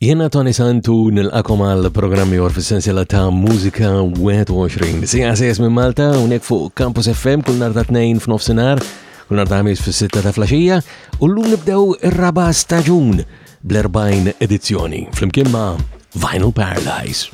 Jiena Tony Santu nilqakom għal programmi għor fis-sensiela ta' Mużika 21. Sija sejes minn Malta unek fuq Campus FM kull nar ta' tnejn f'nofsinhar, kull nar ta' ħamis fis-sitta ta' flaxija u llum nibdew ir-raba' staġun bl-40 edizzjoni flimkien ma' Vinyl Paradise.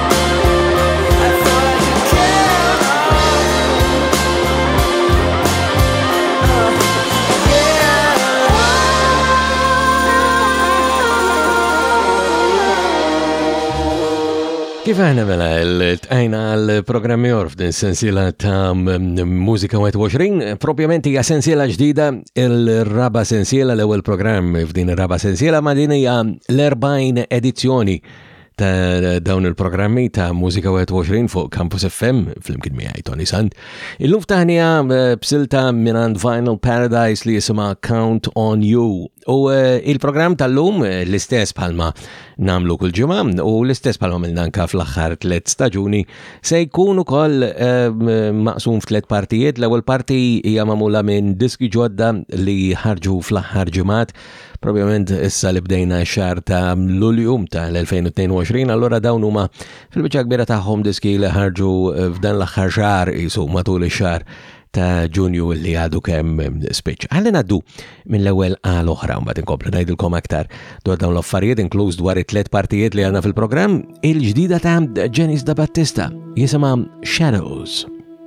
Kifena mela, l-tajna għal-programmi orf din sensila ta' mużika 21, propjament hija sensila ġdida il-raba sensila l-ewwel programm f'din ir-raba sensila ma' din hija l-40 edizzjoni ta' dawn il-programmi ta' Musika 21 fuq Campus FM fl-imkien miħaj Tony Sand. Il-luf taħnija eh, b'silta minant Vinyl Paradise li jisima Count on You. U eh, il-programm tal-lum eh, l-istess palma namlu kull ġimma u l-istess palma mill-nanka fl-axħar tlet staġuni se jkunu kol maqsum f'tlet partijiet. L-ewwel parti hija magħmula minn diski ġodda li ħarġu fl-aħħar ġimgħat Probablement issa li bdejna xar ta' Lulju ta' l-2022, allora dawn huma fil-biċċa kbira tagħhom diski li ħarġu eh, f'dan l-aħħar xar isu matul ix-xar ta' Ġunju li għadu kemm eh, spiċċ. Ħalli ngħaddu mill-ewwel għal oħra mbagħad inkomplu ngħidilkom aktar dwar dawn l-affarijiet inkluż dwar it-tliet partijiet li għandna fil-programm il-ġdida ta' Janice da Battista jisimha Shadows.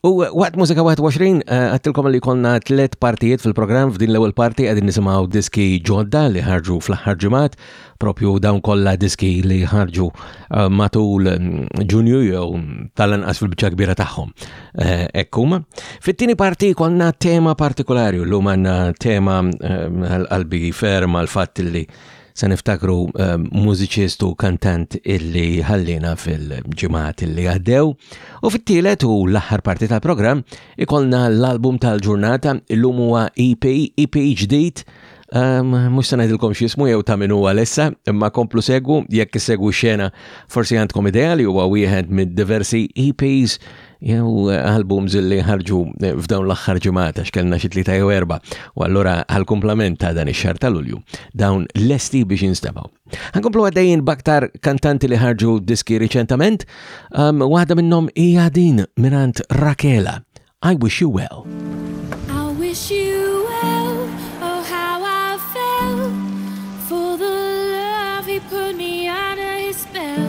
U waqt mużika 21 eh, għattilkom li konna tlet partijiet fil-programm f'din l-ewwel parti qegħdin nisimgħu diski ġodda li ħarġu fl-aħħar ġimgħat, propju dawn kollha diski li ħarġu eh, matul mm, Ġunju jew tal-anqas fil-biċċa kbira tagħhom. Eh, Ekkum. Fit-tieni parti konna tema partikolari, llum għandna tema għal-qalbi ferm għal-fatt li Se niftakru ehm, mużiċist u kantant illi ħallina fil-ġimgħat illi għaddew u fit-tielet u l-aħħar parti tal-programm ikolna l-album tal-ġurnata illum huwa EP, EP ġdid ehm, Mux sanajdilkom xismu jew ta' minu għalessa, imma komplu segwu, jekk segwu xena, forsi għandkom idea li huwa wieħed mid diversi EPs jew eh, albums li ħarġu eh, f'dawn l-aħħar ġimgħata x'kellna xi tlieta jew erba' u allura għall-kumplament ta' dan ix-xahar ta' Lulju dawn lesti biex instemgħu. Ħankomplu għaddejjin b'aktar kantanti li ħarġu diski riċentament, um, waħda minnhom hija din mingħand Rakela. I wish you well. I wish you well, oh how I fell for the love he put me under his spell.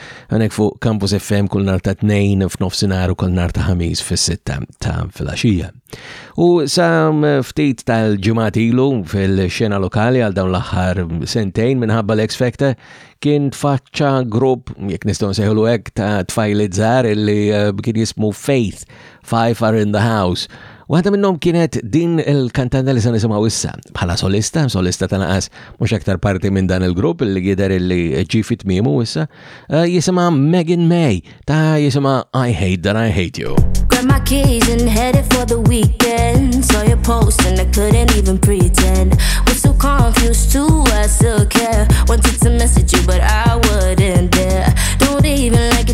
Għanek fuq Campus FM kull nar ta' tnejn f'nofsinhar u kull nar ta' ħamis fis-sitta ta' filgħaxija. U sa ftit tal-ġimgħat ilu fil-xena lokali għal dawn l-aħħar sentejn minħabba l-X Factor kien tfaċċa grupp jekk nistgħu nsejħulu hekk ta' tfajliet żgħar li eh, kien jismu Faith Five Are in the House. Waħda minnhom kienet din il-kantanta li se nisimgħu issa bħala solista, solista ta' naqas mhux aktar parti minn dan il-grupp li jidher li ġi fit tmiemu issa, eh, jisimha Megan May ta' jisimha I Hate That I Hate You. Grab my keys and headed for the weekend. Saw your post and I couldn't even pretend. Was so confused too, I still care. Wanted to message you, but I wouldn't dare. Don't even like it.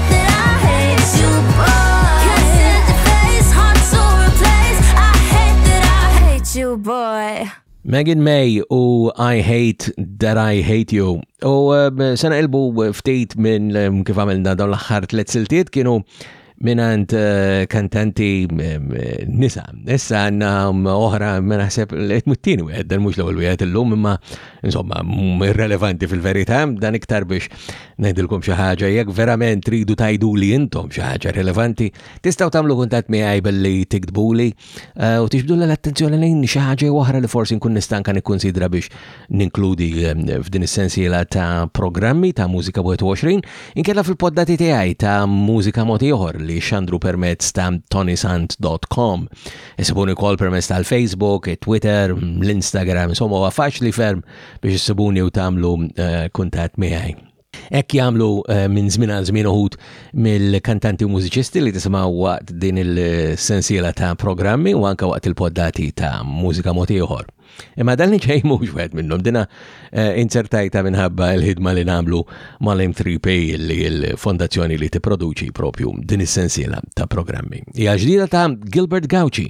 Megan May u I Hate That I Hate You. U um, sena ilbu ftit minn um, kif għamilna dawn l-axħar tlet siltiet kienu minant uh, kantanti um, nisa. Issa għanna oħra minna ħseb l-etmuttini wieħed, dan mux l-ewwel wieħed illum imma insomma irrelevanti fil-verità, dan iktar biex Ngħidilkom xi ħaġa jekk verament tridu tgħiduli intom xi ħaġa rilevanti, tistgħu tagħmlu kuntatt miegħi billi tiktbuli eh, u tixbdu l-attenzjoni lejn xi ħaġa oħra li forsi nkun nistanka nikkunsidra biex ninkludi eh, f'din is-sensiela ta' programmi ta' mużika 21 inkella fil-poddati tiegħi ta' mużika moti oħor li xandru permezz ta' tonisant.com. Isibuni kol permezz tal-Facebook, Twitter, l-Instagram, insomma huwa faċli ferm biex issibuni u tagħmlu kuntatt miegħi. Hekk jagħmlu eh, minn żmien għal żmien uħud mill-kantanti u mużiċisti li tisimgħu waqt din il-sensiela ta' programmi u anke waqt il-poddati ta' mużika mod ieħor. Imma dan li ġej mhux wieħed minnhom dina eh, inzertajta minħabba l-ħidma li nagħmlu mal-M3P li l-fondazzjoni li tipproduċi propju din is-sensiela ta' programmi. Hija ġdida ta' Gilbert Gauci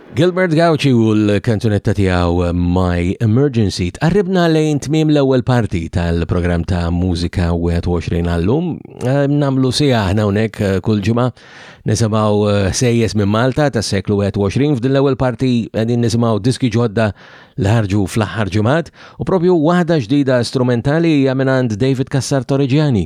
Gilbert Gauci u l-kanzunetta tiegħu My Emergency tqarribna lejn tmiem l-ewwel parti tal-programm ta' Mużika 21 għallum. Eh, namlu sija aħna hawnhekk eh, kull ġimgħa nisimgħu eh, sejjes minn Malta tas-seklu 21 f'din l-ewwel parti qegħdin nisimgħu diski ġodda li ħarġu fl-aħħar ġimgħat u propju waħda ġdida strumentali hija minn David Kassar Torreġjani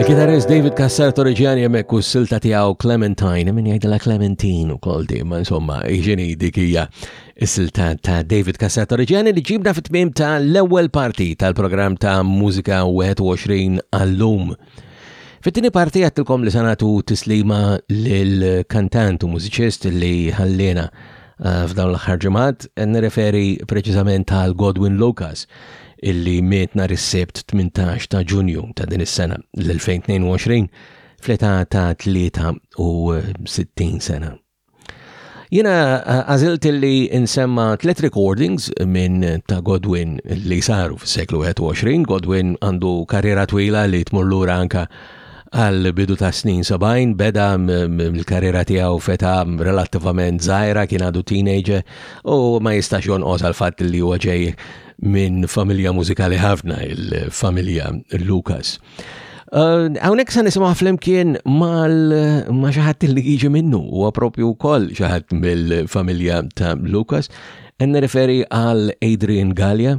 Il-kitarrist David Cassar Torrigiani hemmhekk u s-silta tiegħu Clementine, min jgħidilha Clementine ukoll di, ma insomma, ġini dik hija s-silta ta' David Cassar Torrigiani li ġibna fit-tmiem ta' l-ewwel parti tal-programm ta' Mużika 21 għallum. Fit-tieni parti għattilkom li sanatu tislima lill-kantant u mużiċist li ħallina Eh, f'dawn l-aħħar ġimgħat, eh, nirreferi preċiżament għal Godwin Lucas illi miet nhar is-Sebt 18 ta' Ġunju ta' din is-sena l-2022 fl-età ta' 63 sena. Jina eh, għazilt li insemma tlet recordings minn ta' Godwin li saru fis-seklu 21. Godwin għandu karriera twila li tmur lura anka Għall-bidu tas-snin 70 beda l-karriera tiegħu feta relattivament żgħira kien għadu teenager u ma jistax jonqos għal fatt li huwa ġej minn familja mużikali ħafna il-familja Lucas. Għawnek eh, sa nisimaw flimkien mal ma xaħat li jiġi minnu u għapropju kol xaħat mill-familja ta' Lucas. Enna referi għal Adrian Gallia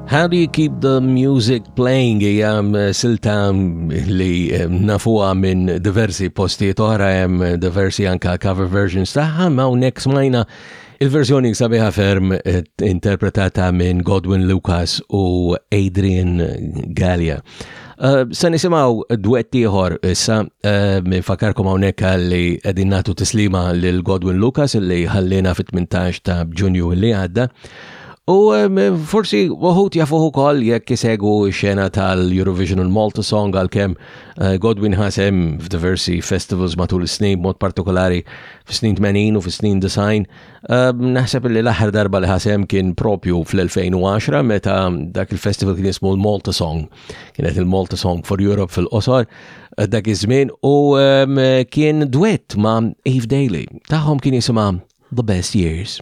How do you keep the music playing hija eh, silta eh, li eh, nafuha minn diversi postijiet oħra hemm diversi anka cover versions tagħha ma hawnhekk smajna il-verżjoni sabiħa ferm interpretata minn Godwin Lucas u Adrian Gallia. Eh, se nisimaw duetti ieħor issa eh, minn fakarkom hawnhekk li qegħdin nagħtu tislima lil Godwin Lucas li ħallina fit-18 ta' Ġunju li għadda. U forsi uħut jafuħu ukoll jekk isegwu xena tal-Eurovision il Malta Song għalkemm eh, Godwin ħasem f'diversi festivals matul is-snin mod partikolari fis-snin 80 u fis-snin design. Eh, naħseb li l-aħħar darba li ħasem kien propju fl-2010 meta dak il-festival kien jismu l-Malta Song. Kienet il-Malta Song for Europe fil-qosor eh, dak iż-żmien u kien duett ma' Eve Daly. Taħħom kien jisimha The Best Years.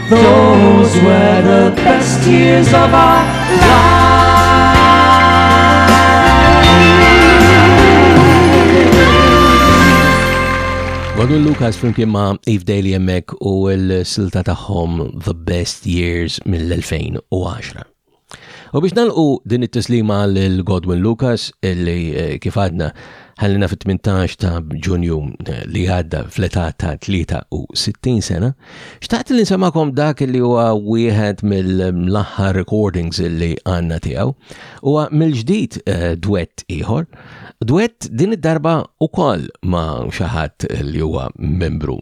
Those were the best years of our Għadu Lukas flimkien ma' Eve Daly Emmek u l-silta tagħhom The Best Years mill-2010. U biex nalqu din it-tislima lil Godwin Lucas illi eh, kif għadna ħallina fit-18 ta' Ġunju eh, li għadda fl-età ta' 63 sena, xtaqt li nsemakom dak li huwa wieħed mill-aħħar recordings illi għandna tiegħu. Huwa mill-ġdid eh, duett ieħor, duett din id-darba ukoll ma' xi ħadd li huwa membru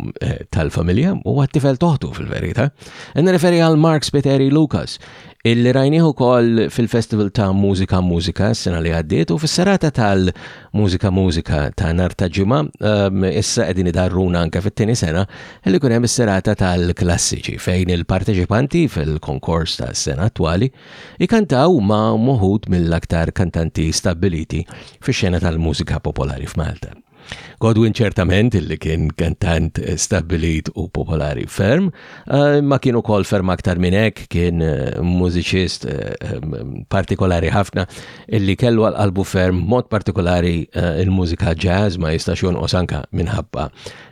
tal-familja u għat-tifel toħtu fil-verità. Nirreferi għal Mark Spiteri Lucas illi rajnieh ukoll fil-Festival ta' Mużika Mużika s-sena li għaddiet u fis-serata tal-Mużika Mużika ta' nar ta' ġimgħa ehm, issa qegħdin idarruna anke fit-tieni sena li kun hemm is-serata tal-klassiċi fejn il-parteċipanti fil-konkors ta' sena attwali ikantaw ma' moħud mill-aktar kantanti stabiliti fix-xena tal-mużika popolari f'Malta. Godwin ċertament illi kien kantant eh, stabbilit u popolari ferm, eh, ma kien ukoll ferm aktar minn hekk kien eh, mużiċist partikolari ħafna illi kellu għal qalbu ferm mod partikolari il-mużika jazz ma jistax jonqos anka minħabba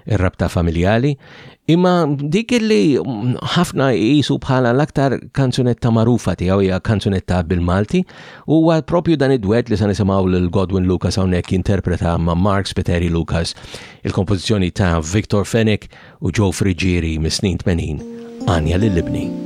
ir-rabta familjali Imma dik li ħafna jisu bħala l-aktar kanzunetta marufa tiegħu hija kanzunetta bil-Malti u huwa propju dan id-dwet li se nisimgħu lil Godwin Lucas hawnhekk jinterpreta ma' Mark Spiteri Lucas il-kompożizzjoni ta' Victor Fenech u Joe Friggieri mis-snin 80 Anja lil-Ibni.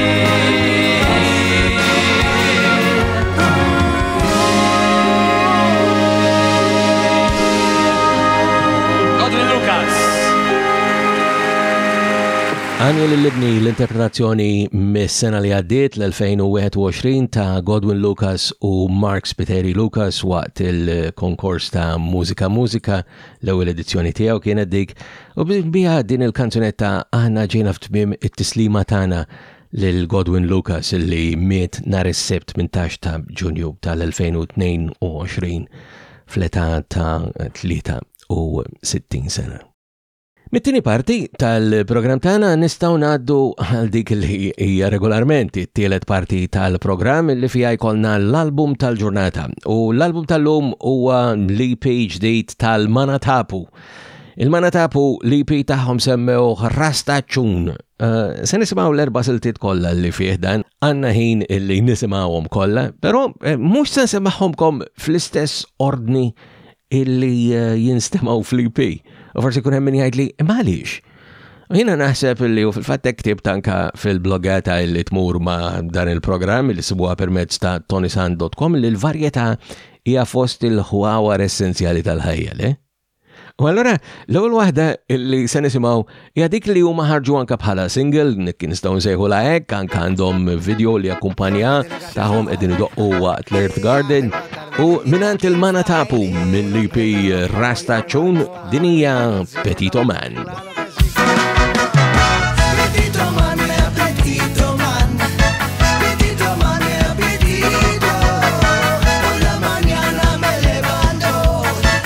Għani l-libni l-interpretazzjoni mis-sena li għaddiet l-2021 ta' Godwin Lucas u Mark Spiteri Lucas waqt il-konkors ta' Musika Musika L-ewwel edizzjoni tiegħu kienet dik u biha din il-kanzunetta aħna ġejna f'tmiem it-tislima tagħna lil Godwin Lucas li miet nhar is-Sibt 18 ta' Ġunju tal-2022 fl-età ta' 63 sena. Mit-tieni parti tal-programm tagħna nistgħu ngħaddu għal dik li hija regolarment it-tielet parti tal-programm li fiha jkollna l-album tal-ġurnata. U l-album tal-lum huwa l-EP ġdid tal-Manatapu. Il-Manatapu l-EP tagħhom semmew Rastaċun. Eh, se nisimgħu l-erba' siltiet kollha li fih dan għandna ħin illi nisimgħuhom kollha, però eh, mhux se nsemmaħhomkom fl-istess ordni illi eh, jinstemaw fl-IP. U forsi kun hemm min jgħid li għaliex. U jiena naħseb illi u fil-fatt ktib tanka fil-blogata illi tmur ma' dan il-programm li sibuha permezz ta' tonisand.com li l-varjetà hija fost il-ħwawar essenzjali tal-ħajja, le? U allora l-ewwel waħda li se nisimgħu Hija dik li huma ħarġu anka bħala single, nikki nistgħu nsejħulha hekk, anka għandhom video li akkumpanja tagħhom qegħdin idoqqu waqt l-Earth Garden. U minant il-mana tapu mill-IP Rasta Chun dinija Petito Man.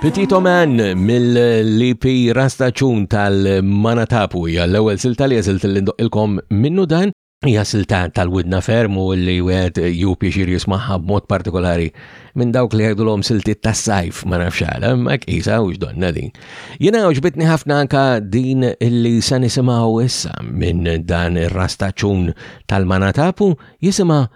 Petito Man mill-LP Rasta Ċun tal-Manatapu hija l-ewwel silta li jażilt il-kom minnu dan hija silta tal-widna ferm u li wieħed ju pjaċir jismaħħa b'mod partikolari minn dawk li jgħidulhom siltiet tas-sajf ma nafx għala, ma kisa u x'donna din. Jiena għoġbitni ħafna anka din li sa nisimgħu issa minn dan ir-Rasta Ċun tal-Manatapu jisimha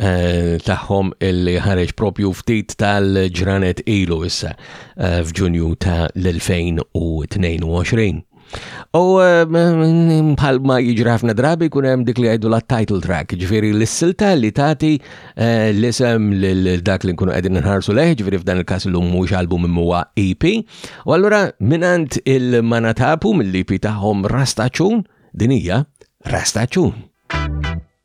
Eh, tagħhom li ħareġ propju ftit tal-ġranet ilu issa eh, f'Ġunju ta' l-2022. U eh, bħal ma jiġri ħafna drabi kun hemm dik li għajdu la title track, ġifieri l-silta li tagħti l-isem lil dak li nkunu qegħdin nħarsu leħ, ġifieri f'dan il-każ illum mhux album imma EP. U allura minant il-manatapu mill-EP tagħhom Rastaċun, din hija Rastaċun.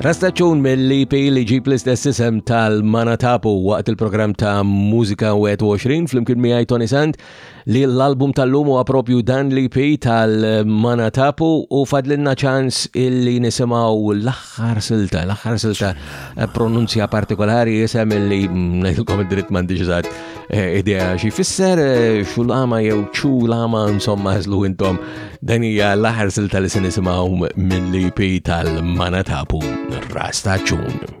Rastaċun mill-EP li ġib l-istess isem tal-Manatapu waqt il-programm ta' Musika 21 fl-imkien miħaj Tony Sand li l-album tal-lum huwa propju dan l-EP tal-Mana Tapu u fadlinna ċans illi nisimaw l-aħħar silta, l-aħħar silta eh, pronunzja partikolari jisem illi mm, ngħidilkom id-dritt m'għandix eżatt eh, idea xi fisser eh, xulama jew ċulama insomma żlu intom dan hija l-aħħar silta li se nisimgħu mill-EP tal-Mana Tapu Rasta Ċun.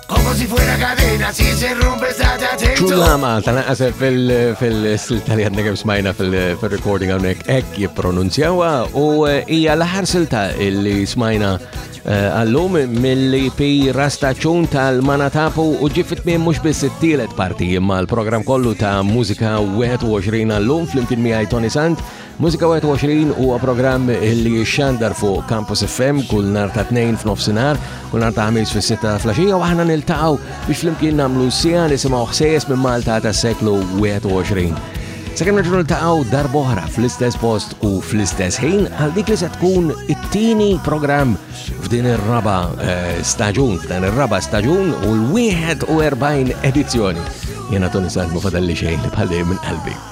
Como si fuera cadena, si se rompe sta te atento. Ċulla Malta, naqas fil-silta li għadna smajna fil-recording għonek ek jipronunzjawa u eh, hija l-ħar silta li smajna eh, għallum mill-IP Rastaċun tal-Manatapu u ġifit minn mux biss it-tielet parti imma l-program kollu ta' mużika 21 għallum fl-imkien miħaj Tony Sant Mużika 21 huwa programm li jixxandar fuq Campus FM kull nar ta' tnejn f'nofsinhar, kull nar ta' ħamis fis-sitta flaxija u aħna niltaqgħu biex flimkien nagħmlu sija nisimgħu ħsejjes minn Malta tas-seklu 21. Sakemm nerġgħu niltaqgħu darb'oħra fl-istess post u fl-istess ħin għal dik li se tkun it-tieni programm f'din ir-raba eh, staġun, f'dan ir-raba staġun u l-41 edizzjoni. Jena Tony Sandmu fadalli xejn li bħalli minn qalbi.